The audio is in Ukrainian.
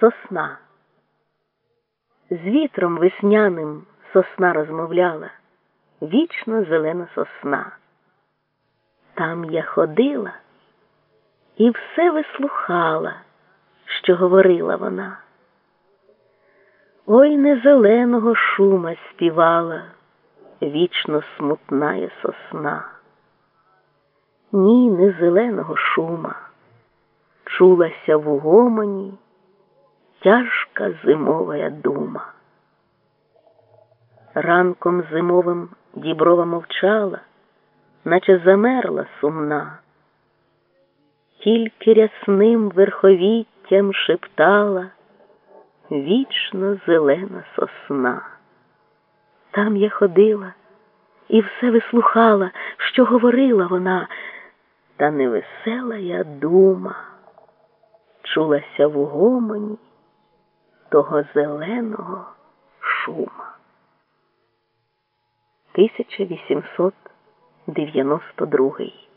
Сосна. З вітром весняним сосна розмовляла, вічно зелена сосна. Там я ходила і все вислухала, що говорила вона. Ой не зеленого шума співала, вічно смутная сосна. Ні, не зеленого шума, чулася в гомоні тяжка зимова дума. Ранком зимовим діброва мовчала, наче замерла сумна, тільки рясним верховіттям шептала вічно зелена сосна. Там я ходила і все вислухала, що говорила вона, та невесела я дума чулася в гомоні того зеленого шума. 1892